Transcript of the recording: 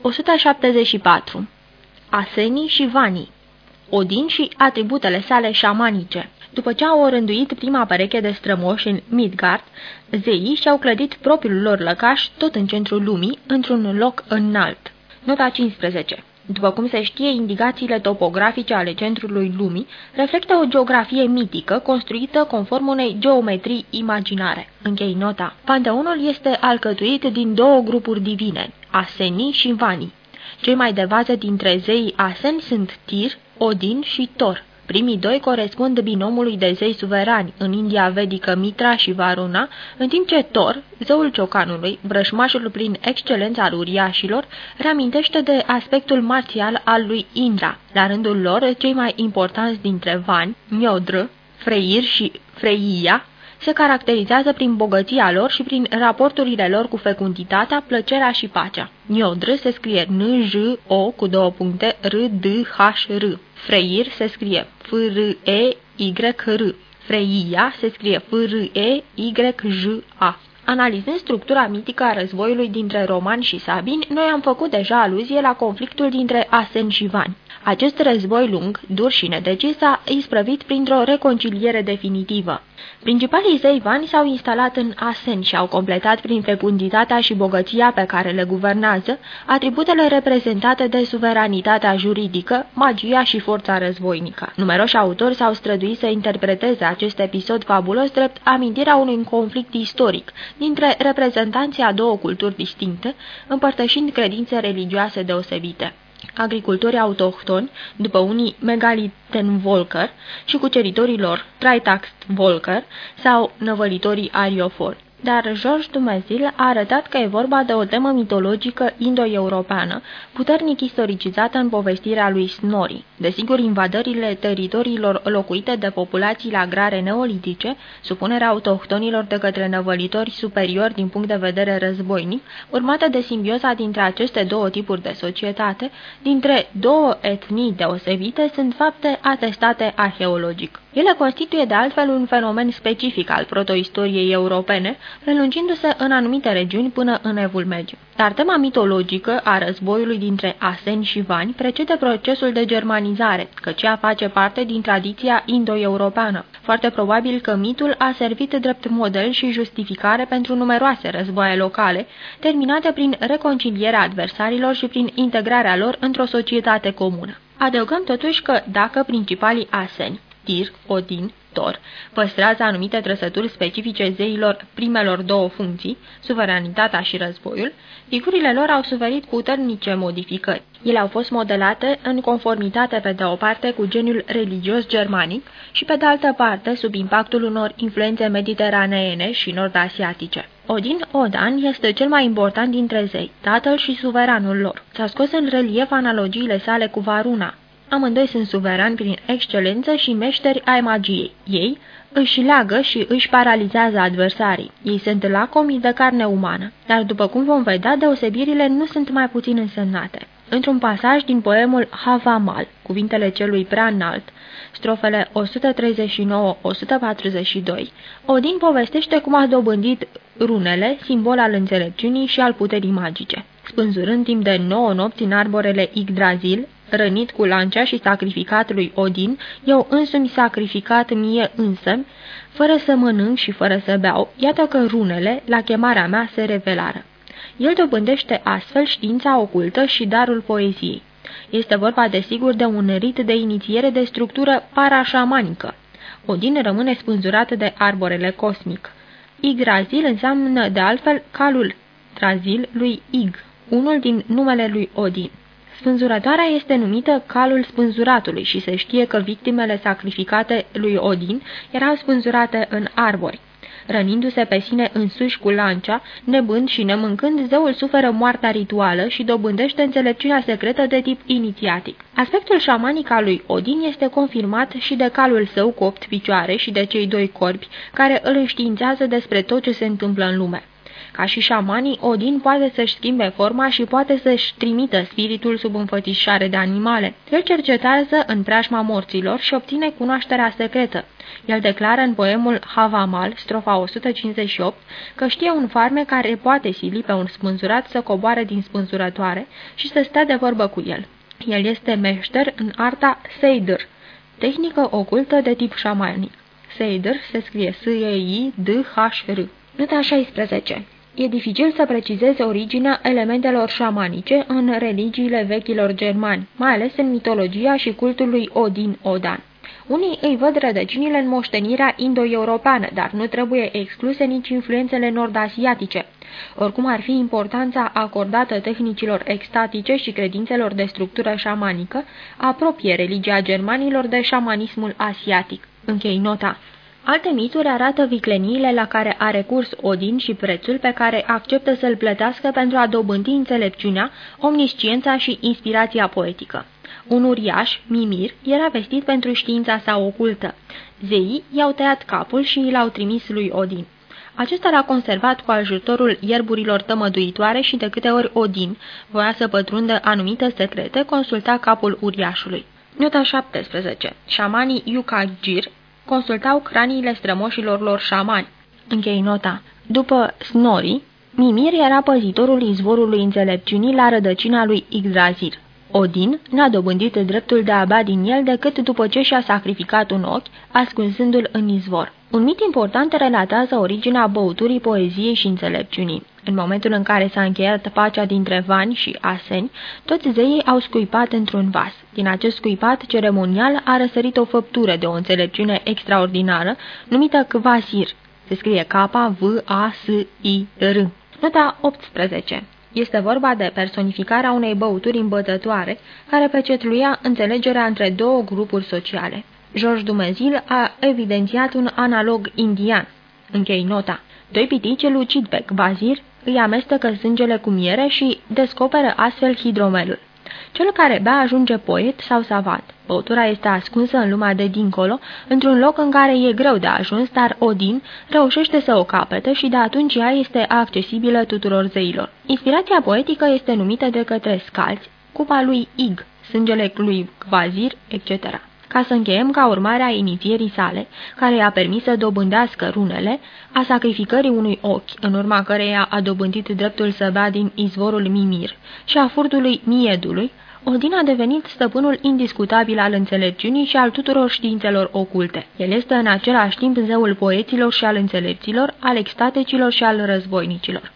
174. Asenii și Vanii Odin și atributele sale șamanice După ce au orânduit prima pereche de strămoși în Midgard, zeii și-au clădit propriul lor lăcaș tot în centrul lumii, într-un loc înalt. Nota 15 după cum se știe, indicațiile topografice ale centrului lumii reflectă o geografie mitică construită conform unei geometrii imaginare. Închei nota. Panteonul este alcătuit din două grupuri divine, Asenii și Vanii. Cei mai de vază dintre zeii Asen sunt Tir, Odin și Thor. Primii doi corespund binomului de zei suverani, în India vedică Mitra și Varuna, în timp ce Thor, zeul ciocanului, brășmașul prin excelența al uriașilor, reamintește de aspectul marțial al lui Indra. La rândul lor, cei mai importanți dintre vani, Miodr, Freir și Freia, se caracterizează prin bogăția lor și prin raporturile lor cu fecunditatea, plăcerea și pacea. Niodr se scrie N-J-O cu două puncte R-D-H-R. Freir se scrie F-R-E-Y-R. Freia se scrie F-R-E-Y-J-A. Analizând structura mitică a războiului dintre romani și sabini, noi am făcut deja aluzie la conflictul dintre Asen și Vani. Acest război lung, dur și nedecis, a isprăvit printr-o reconciliere definitivă. Principalii zei vani s-au instalat în Asen și au completat prin fecunditatea și bogăția pe care le guvernează atributele reprezentate de suveranitatea juridică, magia și forța războinică. Numeroși autori s-au străduit să interpreteze acest episod fabulos drept amintirea unui conflict istoric dintre reprezentanții a două culturi distincte, împărtășind credințe religioase deosebite agricultorii autohtoni, după unii Megaliten Volker și cuceritorii lor Traitaxt Volker sau năvălitorii ariofori dar George Dumezil a arătat că e vorba de o temă mitologică indo-europeană, puternic istoricizată în povestirea lui Snorri. Desigur, invadările teritoriilor locuite de populațiile agrare neolitice, supunerea autohtonilor de către năvălitori superiori din punct de vedere războinic, urmată de simbioza dintre aceste două tipuri de societate, dintre două etnii deosebite, sunt fapte atestate arheologic. Ele constituie de altfel un fenomen specific al protoistoriei europene, prelungindu-se în anumite regiuni până în Evul Mediu. Dar tema mitologică a războiului dintre Aseni și Vani precede procesul de germanizare, căci ea face parte din tradiția indo-europeană. Foarte probabil că mitul a servit drept model și justificare pentru numeroase războaie locale, terminate prin reconcilierea adversarilor și prin integrarea lor într-o societate comună. Adăugăm totuși că dacă principalii aseni Tir, Odin, Thor, păstrează anumite trăsături specifice zeilor primelor două funcții, suveranitatea și războiul, figurile lor au suferit puternice modificări. Ele au fost modelate în conformitate pe de o parte cu geniul religios germanic și pe de altă parte sub impactul unor influențe mediteraneene și nord-asiatice. Odin Odan este cel mai important dintre zei, tatăl și suveranul lor. S-a scos în relief analogiile sale cu Varuna, Amândoi sunt suverani prin excelență și meșteri ai magiei. Ei își leagă și își paralizează adversarii. Ei sunt lacomi de carne umană, dar după cum vom vedea, deosebirile nu sunt mai puțin însemnate. Într-un pasaj din poemul Havamal, cuvintele celui prea înalt, strofele 139-142, Odin povestește cum a dobândit runele, simbol al înțelepciunii și al puterii magice. Spânzurând timp de nouă nopți în arborele Yggdrasil, rănit cu lancea și sacrificat lui Odin, eu însumi sacrificat mie însă, fără să mănânc și fără să beau, iată că runele, la chemarea mea, se revelară. El dobândește astfel știința ocultă și darul poeziei. Este vorba desigur de un rit de inițiere de structură parașamanică. Odin rămâne spânzurat de arborele cosmic. Igrazil înseamnă de altfel calul Trazil lui Ig, unul din numele lui Odin. Spânzurătoarea este numită calul spânzuratului și se știe că victimele sacrificate lui Odin erau spânzurate în arbori. Rănindu-se pe sine însuși cu lancea, nebând și nemâncând, zeul suferă moartea rituală și dobândește înțelepciunea secretă de tip inițiatic. Aspectul șamanic al lui Odin este confirmat și de calul său cu opt picioare și de cei doi corpi, care îl înștiințează despre tot ce se întâmplă în lume. Ca și șamanii, Odin poate să-și schimbe forma și poate să-și trimită spiritul sub înfățișare de animale. El cercetează în preajma morților și obține cunoașterea secretă. El declară în poemul Havamal, strofa 158, că știe un farme care poate sili pe un spânzurat să coboare din spânzurătoare și să stea de vorbă cu el. El este meșter în arta Seider, tehnică ocultă de tip șamanic. Seider se scrie S-E-I-D-H-R. Nota 16. E dificil să precizeze originea elementelor șamanice în religiile vechilor germani, mai ales în mitologia și cultul lui Odin-Odan. Unii îi văd rădăcinile în moștenirea indo-europeană, dar nu trebuie excluse nici influențele nord-asiatice. Oricum ar fi importanța acordată tehnicilor extatice și credințelor de structură șamanică, apropie religia germanilor de șamanismul asiatic. Închei nota. Alte mituri arată vicleniile la care a recurs Odin și prețul pe care acceptă să-l plătească pentru a dobândi înțelepciunea, omnisciența și inspirația poetică. Un uriaș, Mimir, era vestit pentru știința sa ocultă. Zeii i-au tăiat capul și l-au trimis lui Odin. Acesta l-a conservat cu ajutorul ierburilor tămăduitoare și de câte ori Odin voia să pătrundă anumite secrete, consulta capul uriașului. Nota 17. Șamanii Yukagir consultau craniile strămoșilor lor șamani. Închei nota. După Snori, Mimir era păzitorul izvorului înțelepciunii la rădăcina lui Yggdrasil. Odin n-a dobândit dreptul de a bea din el decât după ce și-a sacrificat un ochi, ascunzându-l în izvor. Un mit important relatează originea băuturii poeziei și înțelepciunii. În momentul în care s-a încheiat pacea dintre vani și aseni, toți zeii au scuipat într-un vas. Din acest scuipat ceremonial a răsărit o făptură de o înțelepciune extraordinară, numită Kvasir. Se scrie K-V-A-S-I-R. Nota 18 este vorba de personificarea unei băuturi îmbătătoare, care pecetluia înțelegerea între două grupuri sociale. George Dumezil a evidențiat un analog indian. Închei nota. Doi pitici lucid pe Kvazir îi amestecă sângele cu miere și descoperă astfel hidromelul. Cel care bea ajunge poet sau savant. Băutura este ascunsă în lumea de dincolo, într-un loc în care e greu de ajuns, dar Odin reușește să o capete și de atunci ea este accesibilă tuturor zeilor. Inspirația poetică este numită de către scalți, cupa lui Ig, sângele lui Kvazir, etc ca să încheiem ca urmare a inițierii sale, care i-a permis să dobândească runele, a sacrificării unui ochi, în urma căreia a dobândit dreptul să bea din izvorul Mimir, și a furtului Miedului, Odin a devenit stăpânul indiscutabil al înțelepciunii și al tuturor științelor oculte. El este în același timp zeul poeților și al înțelepților, al extatecilor și al războinicilor.